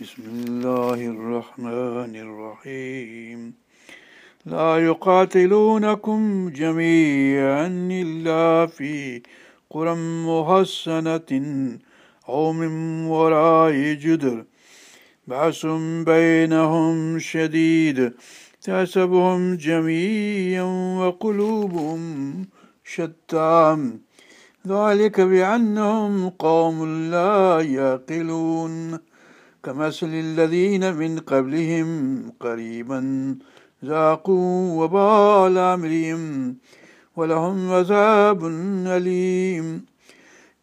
بسم الله الرحمن الرحيم. لا يقاتلونكم جميعا إلا في قرى محسنة أو من وراء جدر. بأس بينهم شديد تحسبهم جميعا وقلوبهم شتى ذلك بأنهم قوم لا يعقلون. كمثل الذين من قبلهم قريبا ذاقوا وبال أمرهم ولهم عذاب أليم.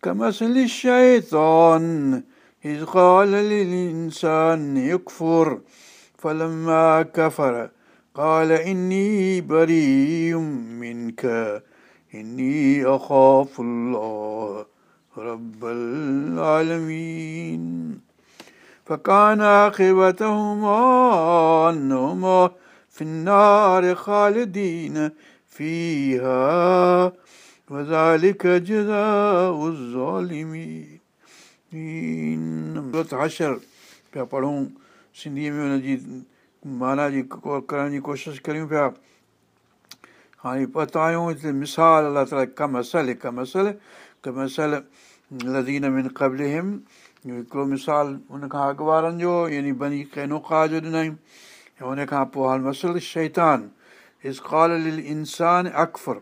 كمثل الشيطان إذ قال للإنسان يكفر فلما كفر قال إني بريء منك إني أخاف الله رب العالمين. فكان عاقبتهما أنهما في النار خالدين فيها وذلك جزاء الظالمين हशर पिया पढ़ूं सिंधीअ में हुनजी माना जी करण जी कोशिशि करियूं पिया हाणे पता आहियूं हिते मिसाल अलाह ताला कम असल हिकु मसल कम असल लज़ीन में क़बल हिम هڪڙو مثال هن کان اڳ وارن جو يعني بني ڪينوڪا جو ڏنئي. ۽ هن کان پوءِ حال مسل شيطان اسڪال لل انسان اڪفر.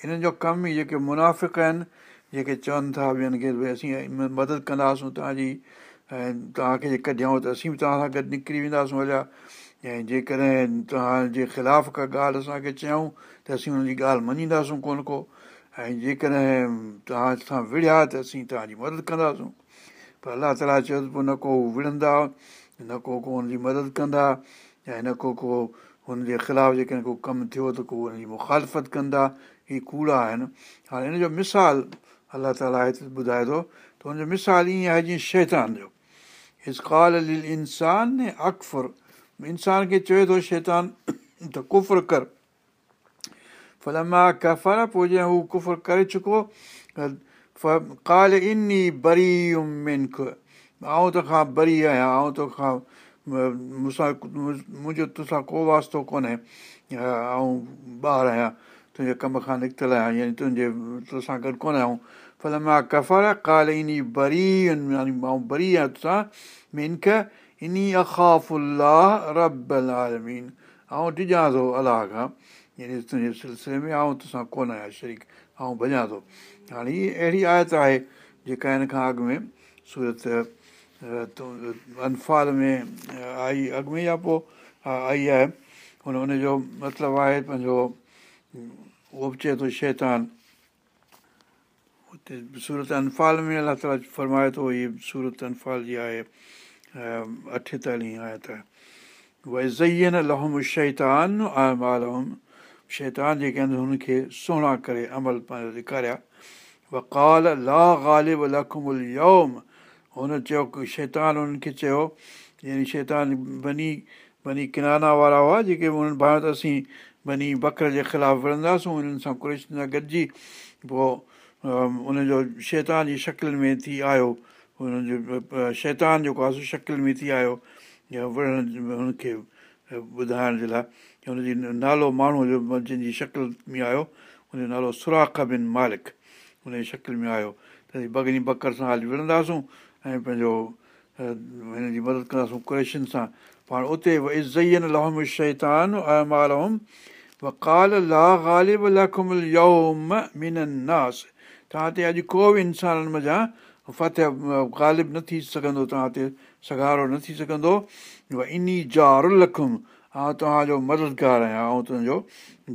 هنن جو ڪم ئي جيڪي منافق آهن جيڪي چون ٿا ٻين کي ڀئي اسين مدد ڪنداسين توهان جي ۽ توهان کي جي ڪڍيئون ته اسين به توهان سان گڏ نڪري وينداسين هليا ۽ جيڪڏهن توهان جي خلاف ڪا ڳالهه اسان کي چيون ته اسين هن جي ڳالهه مڃينداسين ڪونه ڪو. ۽ جيڪڏهن توهان سان وڙهيا ته اسين توهان جي مدد ڪنداسين پر الله تالا چيو ته نه ڪو وڙهندا نه ڪو ڪو هن جي مدد ڪندا ۽ نه ڪو ڪو هن جي خلاف جيڪڏهن ڪو ڪم ٿيو ته ڪو هن جي مکالفت ڪندا هيءَ ڪوڙا آهن. هاڻي هن جو مثال الله تالا هتي ٻڌائي ٿو ته هن جو مثال ائين آهي جيئن شيطان جو. اسڪال لل انسان اڪفر. انسان کي چئي ٿو شيطان ته ڪفر ڪر. ڦل مان پوءِ جيئن هو ڪفر ڪري چڪو ڪال ان بري منک آئون توکان بري آهيان آئون توکان مون سان منهنجو تو سان ڪو واستو ڪونهي ۽ ٻار آهيان تنهنجي ڪم کان نڪتل آهيان يعني تنهنجي تو سان گڏ ڪونه آهيون ڦل مان ڪفر ڪال ان بري يعني آئون بري آهيان تو سان منک ان آلمين ۽ ڊڄان ٿو الله کان يعني تنهنجي سلسلي ۾ آئون تو سان ڪونه آهيان شريڪ ۽ ڀڄان ٿو هاڻي هيءَ اهڙي آيت آهي جيڪا هن کان اڳ ۾ سورت انفال ۾ آئي اڳ ۾ يا پوءِ آئي آهي. هن هن جو مطلب آهي پنهنجو اهو به چئي ٿو شيطان. هتي سورت انفال ۾ الله تالا فرمائي ٿو هيءَ سورت انفال جي آهي اٺيتاليهه آيت وئي زئين لهم شيطان آلهم شيطان جيڪي آهن هن کي سهڻا ڪري عمل پنهنجو ڏيکاريا وڪال لا غالب لکمل يوم هن چيو شيطان هنن کي چيو يعني شيطان بني بني ڪنانا وارا هئا جيڪي انهن ڀايو ته اسين بني بڪر جي خلاف وڙهنداسين انهن سان ڪريش سان گڏجي پوءِ ان جو شيطان جي شڪل ۾ ٿي آيو هن جو شيطان جيڪو آهي شڪل ۾ ٿي آيو وڙهڻ هن کي ٻڌائڻ جي لاءِ هن جي نالو ماڻهو جو جنهن جي شڪل ۾ آيو هن جو نالو سراک بن مالڪ هن جي شڪل ۾ آيو. ته بگني بڪر سان هلي وڙهنداسون ۽ پنهنجو هن جي مدد ڪنداسين ڪريشن سان. پاڻ اتي ازن ناس. توهان تي اڄ ڪو به انسانن مزا فتح غالب نه ٿي سگهندو توهان تي سگارو نه ٿي سگهندو. ان جار لکم آئون توهان جو مددگار آهيان ۽ تنهنجو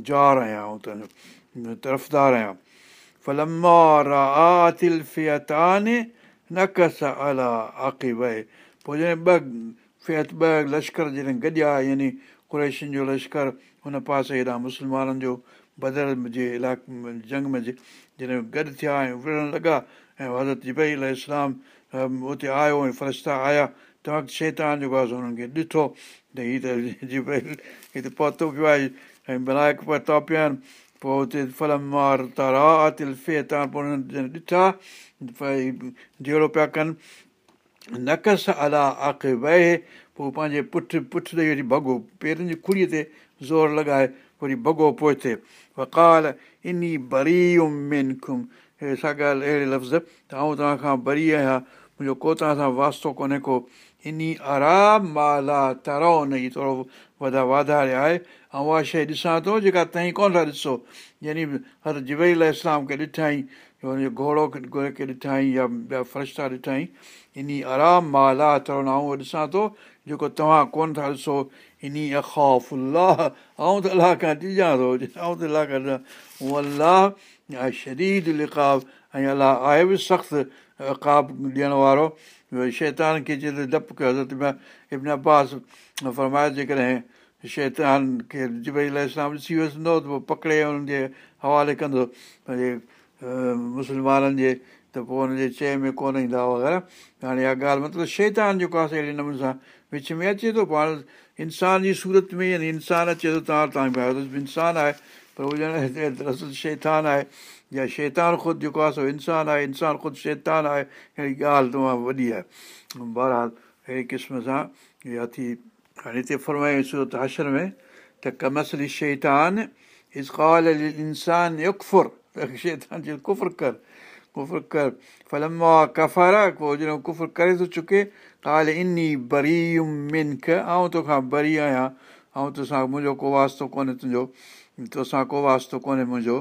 جار آهيان ۽ تنهنجو طرفدار آهيان پوءِ جڏهن ٻه فيت ٻه لشڪر جڏهن گڏيا يعني ڪريشين جو لشڪر هن پاسي هيڏان مسلمانن جو بدر جي علائقي جنگ ۾ جڏهن گڏ ٿيا ۽ وڙهڻ لڳا ۽ حضرت جبئي اسلام اتي آيو ۽ فرشتا آيا ته وقت شيطان جيڪو آهي هنن کي ڏٺو ته هيءَ ته پهتو پيو آهي ۽ بنايڪ پهتا پيا آهن پوءِ هتي فلم مار تارا تل في تان پوءِ ڏٺا جهڙو پيا ڪن نڪس الا آخ وهي پوءِ پنهنجي پٺ وري ڀڳو پيرن جي کڙيءَ تي زور لڳائي وري ڀڳو پوءِ وڪال ان هي سا ڳالهه اهڙي لفظ ته آئون توهان کان بري آهيان منهنجو ڪو توهان سان واستو ڪونهي ڪو ان آرام مالا ترو نه ئي ٿورو وڌا واڌاري آهي ۽ اها شيءِ ڏسان ٿو جيڪا توهين ڪونه ٿا ڏسو يعني هر جويل اسلام کي ڏٺئي هن جو گهوڙو کي ڏٺئي يا ٻيا فرشا ڏٺئي ان آرام مالا ٿورو نه ڏسان ٿو جيڪو توهان ڪونه ٿا ڏسو ان اخوف الله آئون ته الله کان ڏجان ٿو الله ۽ شديد لڪاب ۽ الله آهي به سخت اڪاب ڏيڻ وارو شيطان کي چئي ته ڊپ ڪيو حضرت ابن عباس فرمائي جيڪڏهن شيطان کي جبئي اسلام ڏسي وسندو ته پوءِ پڪڙي هنن جي حوالي ڪندو پنهنجي مسلمانن جي ته پوءِ هن جي چئي ۾ ڪونه ايندا وغيره هاڻي اها ڳالهه مطلب شيطان جيڪو آهي اهڙي نموني سان وچ ۾ اچي ٿو پاڻ انسان جي سورت ۾ يعني انسان اچي ٿو توهان توهان انسان آهي پر اهو ڄڻ شيطان آهي يا شيطان خود جيڪو آهي سو انسان آهي انسان خود شيطان آهي. اهڙي ڳالهه تمام وڏي آهي. بهرحال اهڙي قسم سان اها ٿي. هاڻي هتي فرمايون سورت حشر ۾ ته ڪمسلي شيطان ازڪال انسان يڪفر. شيطان چئي ڪفر ڪر ڪفر ڪر. فلما ڪفر پوءِ جڏهن ڪفر ڪري ٿو چڪي ڪال اني آئون توکان بري آهيان. ۽ تو سان منهنجو ڪو واستو ڪونهي تنهنجو تو سان ڪو واستو ڪونهي منهنجو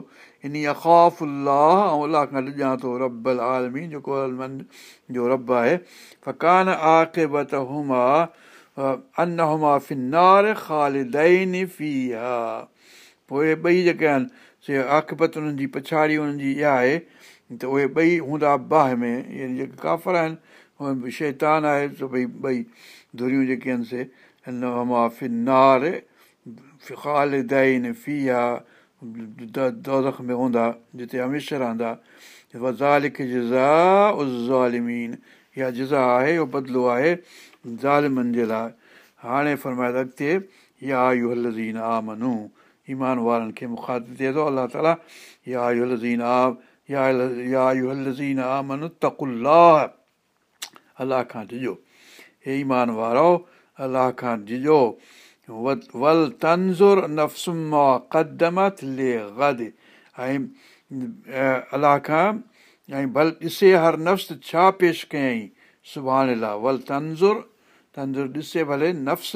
ان الله ۽ الله کان ڏجان ٿو رب عالمي جيڪو جو رب آهي فڪان آخر بت هما ان هما فنار خالدين في ها پوءِ ٻئي جيڪي آهن سي آخبت انهن جي پڇاڙي انهن جي اها آهي ته اهي ٻئي هوندا باهه ۾ يعني جيڪي ڪافر آهن اهي شيطان آهي ته ڀئي ٻئي ڌريون جيڪي آهن سي هن هما فنار خالدين في آهي دوزک ۾ هوندا جتي هميشه رهندا وزالڪ جزا ازالمين اها جزا آهي اهو بدلو آهي ظالمن جي لاءِ هاڻي فرمائي اڳتي يا اهو لزين آ منو ايمان وارن کي مکاتب ٿئي ٿو الله تالا يا اهو لزين آ يا يا اهو لزين آ منو تڪلاهه الله کان ڏجو هي ايمان وارو الله کان ڏجو ول تنزر نفسما قدمت لي گد ۽ الله کان ۽ ڀل ڏسي هر نفس ڇا پيش ڪيئين سڀاڻي لاءِ ول تنزر تنزر ڏسي ڀلي نفس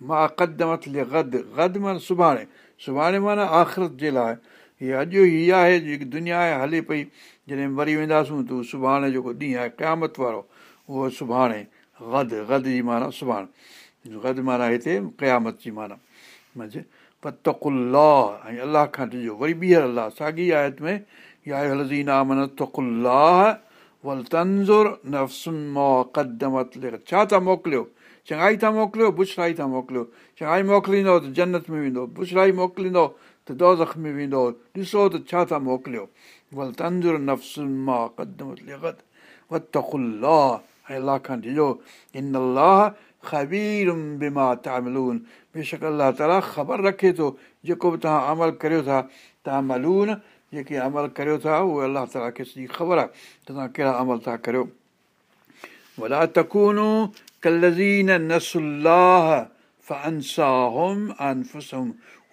مان قدمت لي گد گد معنيٰ سڀاڻي سڀاڻي معنيٰ آخرت جي لاءِ هيءَ اڄ هيءَ آهي جيڪي دنيا آهي هلي پئي جڏهن مري وينداسون ته سڀاڻي جيڪو ڏينهن آهي قيامت وارو اهو سڀاڻي گد گد جي معنيٰ سڀاڻي گد معنيٰ هتي قيامت جي معنيٰ پتڪلاهه ۽ الله کان ڏجو وري ٻيهر الله ساڳي آيت ۾ ڇا ٿا موڪليو چڱائي ٿا موڪليو بڇرائي ٿا موڪليو چڱائي موڪليندو ته جنت ۾ ويندو بڇرائي موڪليندو ته دوزک ۾ ويندو ڏسو ته ڇا ٿا موڪليو ول تنزر وتڪلاهه ۽ الله کان ڏجو ان الله خبير بما تاملون بيشڪ الله تالا خبر رکي ٿو جيڪو به توهان عمل ڪريو ٿا توهان ملون جيڪي عمل ڪريو ٿا اهي الله تالا کي سڄي خبر آهي ته توهان ڪهڙا عمل ٿا ڪريو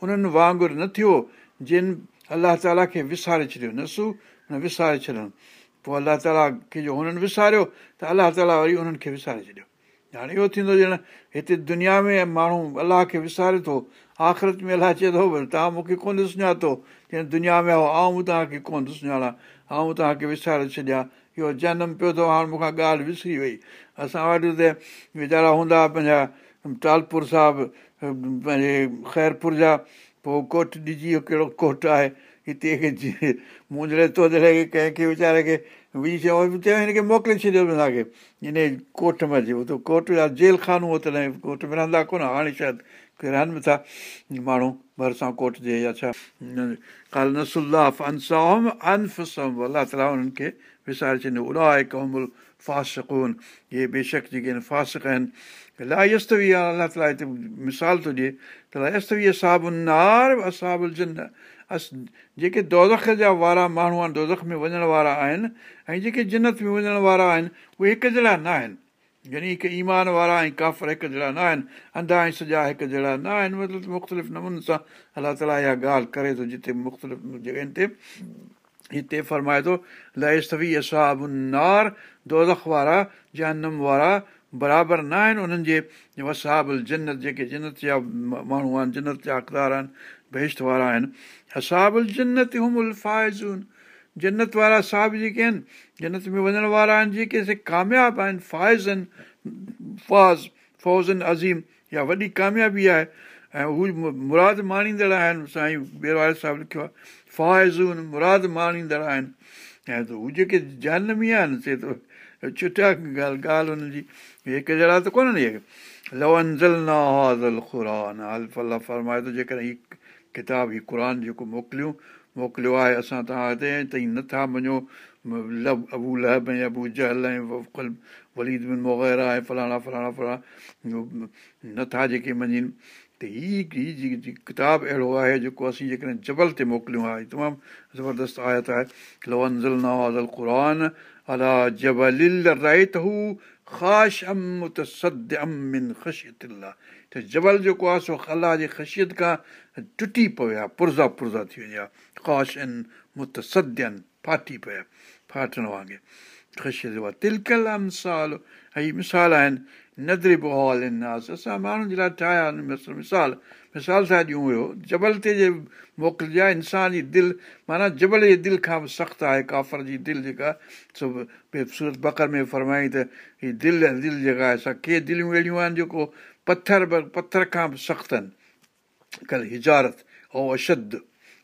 انهن وانگر نه ٿيو جن الله تالا کي وساري ڇڏيو نسو نه وساري ڇڏن پوءِ الله تالا کي جو هنن وساريو ته الله تالا وري انهن کي وساري ڇڏيو هاڻي اهو ٿيندو ڄڻ هتي دنيا ۾ ماڻهو الله کي وساري ٿو آخرت ۾ الله چئي ٿو ڀئي توهان مون کي ڪونه سڃاتو ڄڻ دنيا ۾ آئون توهان کي ڪونه ٿو سڃاڻان آئون توهان کي وساري ڇڏيان. اهو جنم پيو اٿو هاڻي مون کان ڳالهه وسري وئي. اسان وٽ ته ويچارا هوندا پنهنجا تالپر صاحب پنهنجي خيرپور جا پوءِ ڪوٺ ڏجي ويو ڪهڙو ڪوٺ آهي هتي منجهڙي توجڙي کي ڪنهن کي ويچاري کي چيو چيو هن کي موڪلي ڇڏيو اسان کي ان ڪوٺ ۾ اچي ته ڪوٽ جا جيل کانو هو تڏهن ڪوٽ ۾ رهندا ڪونه هاڻي شايد رهن به ٿا ماڻهو ڀرسان ڪوٽ جي يا ڇا ڪال نسلاهه انسام الله تالا انهن کي وساري ڇڏيو آهي قومل فاسڪون اهي بيشڪ جيڪي آهن فاسڪ آهن لائستوي آهي الله تالا هتي مثال ٿو ڏئي ته اس جيڪي دوزک جا وارا ماڻهو آهن دوزک ۾ وڃڻ وارا آهن ۽ جيڪي جنت ۾ وڃڻ وارا آهن اهي هڪ جهڙا نه آهن. يعني ڪه ايمان وارا ۽ ڪافر هڪ جهڙا نه آهن انڌا ۽ سڄا هڪ جهڙا نه آهن. مطلب مختلف نموني سان الله تالا اها ڳالهه ڪري ٿو جتي مختلف جڳهين تي هتي فرمائي ٿو لوي نار دوزک وارا جهنم وارا برابر نه آهن. انهن جي وسابل جنت جيڪي جنت جا ماڻهو آهن جنت جا حقدار آهن بيشت وارا آهن جنت همل فائزون جنت وارا صاحب جيڪي آهن جنت ۾ وڃڻ وارا آهن جيڪي سي ڪامياب آهن فائز آهن فاز فوزن عظيم يا وڏي ڪاميابي آهي ۽ هو مراد ماڻيندڙ آهن سائين بيروال صاحب لکيو آهي فائزون مراد ماڻيندڙ آهن ۽ ته هو جيڪي جنمي آهن سي ته چٽيا ڳالهه ڳالهه هن جي جهڙا ته ڪونهن اهي فرمائي ٿو جيڪڏهن ڪتاب هيءُ قر جيڪو موڪليون موڪليو آهي اسان توهان هتي ٿئي نٿا مڃو. ابو لهب ۽ ابو جهل ۽ وليد بن وغيره ۽ فلاڻا فلاڻا فلاڻا نٿا جيڪي مڃن. ته هيءَ هيءَ جيڪي ڪتاب اهڙو آهي جيڪو اسين جيڪڏهن جبل تي موڪليو آهي. تمام زبردست آيت آهي. لونزل قر الا جبل رائت هو خاش ام متسد ام خشيت ته جبل جيڪو آهي سو الله جي خشيت کان ٽٽي آهي پرزا پرزا ٿي وڃي ها خاش آهن متسدين ڦاٽي پيا فاٽڻ وانگر خشيت تلڪل مثال هيءَ مثال آهن ندري بحال ناس اسان ماڻهن جي لاءِ ٺاهيا مثال مثال سان ڏيون هيو جبل تي جي موڪلجي آهي انسان جي دل معنيٰ جبل جي دل کان به سخت آهي ڪافر جي دل جيڪا سو سورت بڪر ۾ فرمائي ته هيءَ دل دل جيڪا آهي اسان ڪي دليون اهڙيون آهن جيڪو پٿر پٿر کان به سخت آهن ڪل هجارت ۽ اشد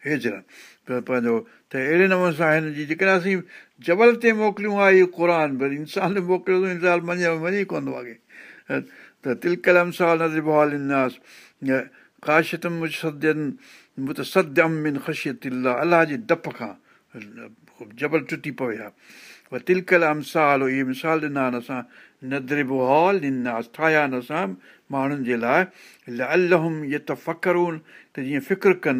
هيجر پنهنجو. ته اهڙي نموني سان هن جي جيڪڏهن اسين جبل تي موڪليون آهي اهو قر ڀئي انسان موڪليو انسان مڃي ڪونه ٿو اڳي. ته تلڪلم سال نزرباس خاشيتم متسديم من خشيت الله جي ڊپ کان جبل ٽٽي پوي ها. پر تلڪل امسال اهي مثال ڏنا اسان ندرب هال ڏناسين ٺاهيا آهن اسان ماڻهن جي لاءِ. الاهم اهي ته فخن ته جيئن فڪر ڪن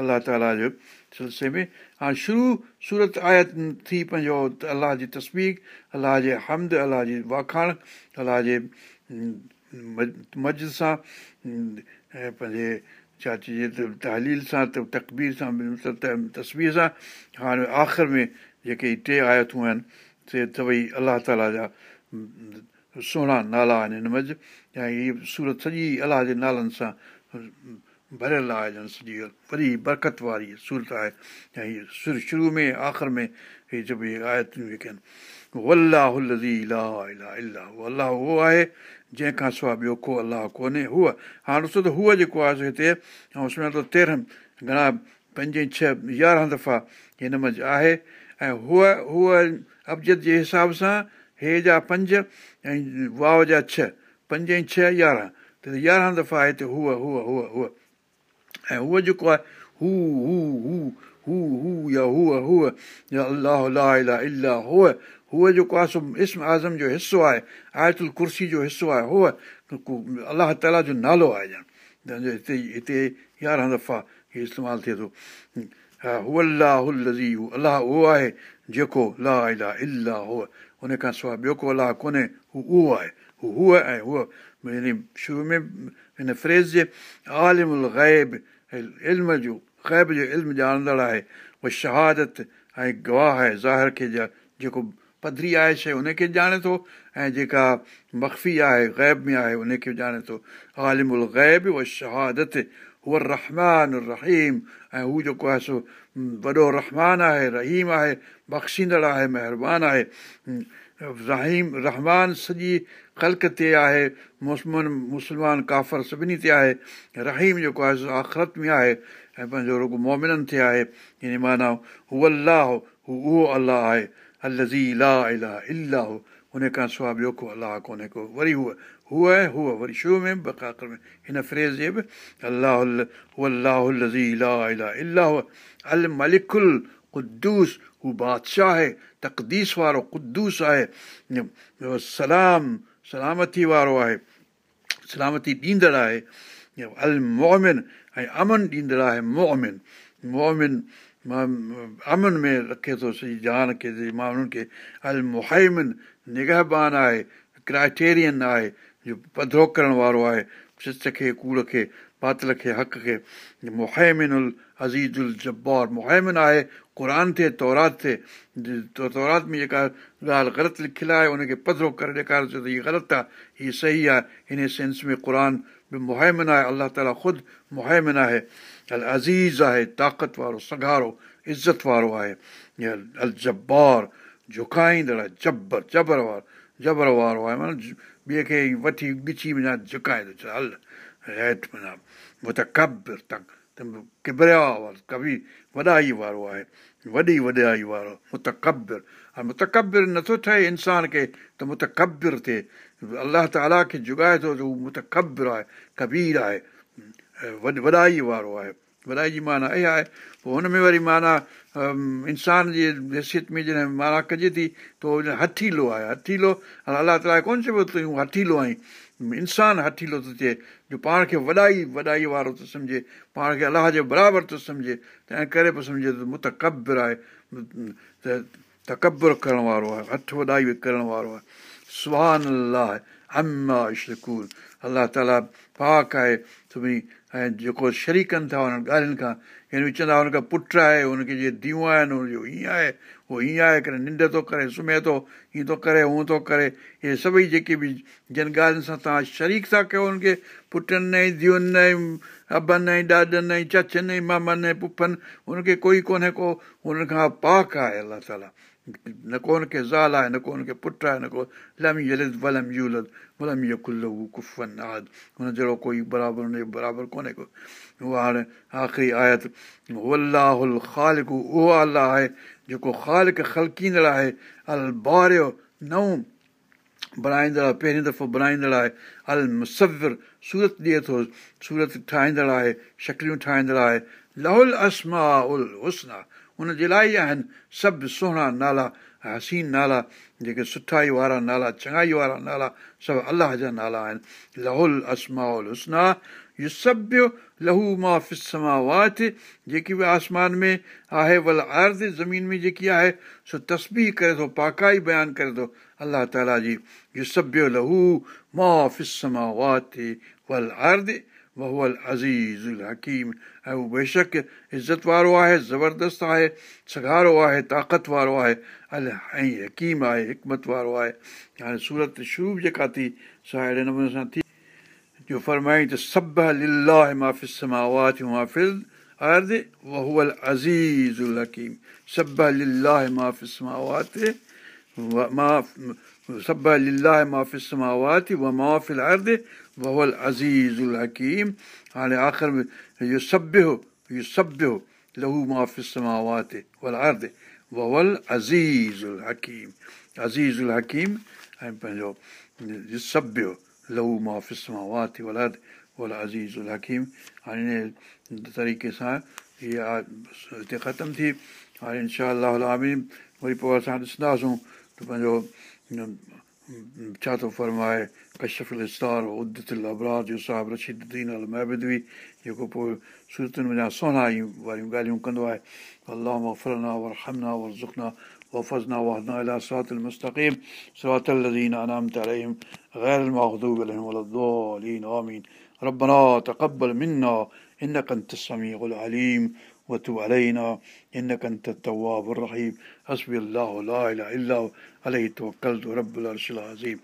الله تالا جو سلسلي ۾ هاڻي شروع سورت آيت ٿي پنهنجو الله جي تصوير الله جي حمد الله جي واکاڻ الله جي مسجد سان ۽ پنهنجي ڇا چئجي ته تحليل سان ته تڪبير سان تصوير سان هاڻي آخر ۾ جيڪي ٽي آيتون آهن سي ته ڀئي الله تالا جا سهڻا نالا آهن هن منجهه ۽ هيءَ سورت سڄي الله جي نالن سان ڀريل آهي ڄڻ سڄي وري برڪت واري سورت آهي ۽ هيءَ شروع شروع ۾ آخر ۾ هيءَ چئبو آيتون جيڪي آهن الله الله اهو آهي جنهن کان سواءِ ٻيو ڪو الله ڪونهي هوءَ هاڻي ڏسو ته هوءَ جيڪو آهي هتي ۽ سڃا ٿو تيرهن گهڻا پنج ڇهه يارهن دفعا هن منجهه آهي ۽ هوءَ هوءَ ابجد جي حساب سان هي جا پنج ۽ واو جا ڇهه پنج ڇهه يارهن ته يارهن دفعا هتي هوءَ هوءَ هوءَ هوءَ ۽ هوءَ جيڪو آهي هو هو هو هو هو يا هوءَ هوءَ يا الله الله الاهه هوءَ هوءَ جيڪو آهي سو اسم اعظم جو حصو آهي آيتل ڪرسي جو حصو آهي هوءَ الله تالا جو نالو آهي ڄڻ هتي هتي يارهن دفعا استعمال ٿئي ٿو لزي هو الله اهو آهي جيڪو لا الا الاهه هوءَ هن کان سواءِ ٻيو ڪو الله ڪونهي هو اهو آهي هو هوءَ ۽ هوءَ يعني شروع ۾ هن فريز جي عالم غيب علم جو غيب جو علم ڄاڻندڙ آهي. اها شهادت ۽ گواهه آهي ظاهر کي جيڪو پڌري آهي شيءِ ان کي ڄاڻي ٿو. ۽ جيڪا مخفي آهي غيب ۾ آهي ان کي ڄاڻي ٿو. عالم ال غيب اها شهادت هوءَ رحمان رهيم. ۽ هو جيڪو آهي سو وڏو رحمان آهي رهيم آهي بخشيندڙ آهي مهرباني آهي. رهيم رحمان سڄي خلق تي آهي مسمان مسلمان ڪافر سڀني تي آهي. رهيم جيڪو آهي آخرت ۾ آهي ۽ پنهنجو رڳو مومنن تي آهي. ان معنيٰ هو الله هو اهو الله آهي الزي لا الا الاهه هن کان سواءِ ٻيو ڪو الله ڪونهي ڪو وري هوءَ. هوءَ هوءَ وري شروع ۾ بڪاڪر ۾. هن فريز جي به الله الله لزي لا الا الاهه ال ملڪل قدوس هو بادشاهه آهي تقديس وارو قدوس آهي. سلام سلامتي وارو آهي سلامتي ڏيندڙ آهي ال مومن ۽ امن ڏيندڙ آهي مومن مومن امن ۾ رکي ٿو سڄي جان کي ماڻهن کي ال مهمن نگهبان آهي ڪرائٽيرين آهي جو پڌرو ڪرڻ وارو آهي سچ کي ڪوڙ کي باطل کي حق کي ال جبار مهمن آهي قر ٿئي تورات ٿئي تورات ۾ جيڪا ڳالهه غلط لکيل آهي ان کي پڌرو ڪري ڏيکاري ٿو ته هيءَ غلط آهي هيءَ صحيح آهي هن سينس ۾ قر به مهمن آهي الله تالا خود مهمن آهي ال عزيز آهي طاقت وارو سگهارو عزت وارو آهي ال جبار جهڪائيندڙ آهي جبر جبر وارو جبر وارو آهي معنيٰ ٻئي کي وٺي ڳچي وڃان جهڪائي ڪبريا وارو ڪبي وڏائي وارو آهي وڏي وڏائي وارو متڪبر هاڻي متڪبر نٿو ٺهي انسان کي ته متڪبر ٿئي الله تالا کي جگائي ٿو ته هو متڪبر آهي ڪبير آهي وڏائي وارو آهي وڏائي جي معنيٰ اها آهي پوءِ هن ۾ وري معنيٰ انسان جي حيثيت ۾ جڏهن معنيٰ ڪجي ٿي ته هٿيلو آهي هٿيلو الله تالا ڪونه چئبو تون هٿيلو آهين انسان هٿيلو ٿو ٿئي جو پاڻ کي وڏائي وڏائي وارو ٿو سمجهي پاڻ کي الله جي برابر ٿو سمجهي تنهن ڪري پيو سمجهي ته متڪبر آهي ته تڪبر ڪرڻ وارو آهي هٿ وڏائي ڪرڻ وارو آهي. سهان الله اما اشڪور الله تالا پاڪ آهي سڀني ۽ جيڪو شريڪن ٿا هنن ڳالهين کان به چوندا هن کان پٽ آهي هن کي جيئن ڌيءَ آهن هن جو هيئن آهي اهو هيئن آهي ڪري ننڊ ٿو ڪري سمهي ٿو هيئن ٿو ڪري هونئن ٿو ڪري. اهي سڀئي جيڪي به جن ڳالهين سان توهان شريڪ ٿا ڪيو هن کي پٽن ۽ ڌيئن ۽ ابن ۽ ڏاڏن ۽ چچن ۽ پفن هن کي ڪوئي ڪونهي ڪو هن کان پاڪ آهي الله تالا. نه ڪو هن کي زال آهي نه ڪو هن کي پٽ آهي نه ڪو لم يلد ولم يولد ولم يڪل ڪفن آد هن جهڙو ڪوئي برابر برابر ڪونهي ڪو. اها هاڻي آخري آيت ولاهل خالڪ اهو الله آهي جيڪو خالڪ خلڪيندڙ آهي. ال باريو نئون بڻائيندڙ آهي پهرين دفعو بڻائيندڙ آهي ال مسور سورت ڏئي ٿو سورت ٺاهيندڙ آهي شڪليون ٺاهيندڙ آهي لهل اسما ال حسنا هن جي لاءِ ئي آهن سڀ سهڻا نالا حسين نالا جيڪي سٺائي وارا نالا چڱائي وارا نالا سڀ الله جا نالا آهن لهل اسما ال حسنا اهو سڀ لهو مان فسما وات جيڪي به آسمان ۾ آهي ول آرد زمين ۾ جيڪي آهي سو تسبي ڪري ٿو پاڪائي بيان ڪري ٿو الله تالا جي اهو سڀ لهو مان فسما وات ول آرد وهئل عزيز ال حڪيم ۽ اهو بيشڪ عزت وارو آهي زبردست آهي سگهارو آهي طاقت وارو آهي ال ۽ حڪيم آهي حڪمت وارو آهي هاڻي سورت شروع جيڪا ٿي سا اهڙي نموني سان ٿي جو فرمائي ته سڀ للاهه مافس ماوات مافل ارد وهئل عزيز ال حڪيم سڀ للاهه مافس ماوات سڀ للاهه مافس ماوات و مافل ارد وهئل عزيز ال حڪيم هاڻي آخر ۾ اهو سڀي اهو سڀي لهو مافس ماوات ول ارد وهئل عزيز ال حڪيم عزيز ال حڪيم ۽ پنهنجو سڀي لهو مافس ماوات ول ارد ول عزيز ال حڪيم هاڻي ان طريقي سان اها هتي ختم ٿي هاڻي انشا آمين وري پوءِ اسان ڏسنداسون ته پنهنجو ڇا ٿو فرمائي ڪشفل استار ادتل ابرار جو صاحب رشيدين ال مهبدوي جيڪو پوءِ صورتن وڃان سونا واريون ڳالهيون ڪندو آهي الله فرنا ور همنا ور زخنا وفزنا وهدنا إلى صراط المستقيم. صراط الذين أنعمت عليهم غير المغضوب عليهم ولا الضالين. آمين. ربنا تقبل منا إنك أنت السميع العليم. وتب علينا إنك أنت التواب الرحيم. حسبي الله لا إله إلا هو. عليه توكلت رب العرش العظيم.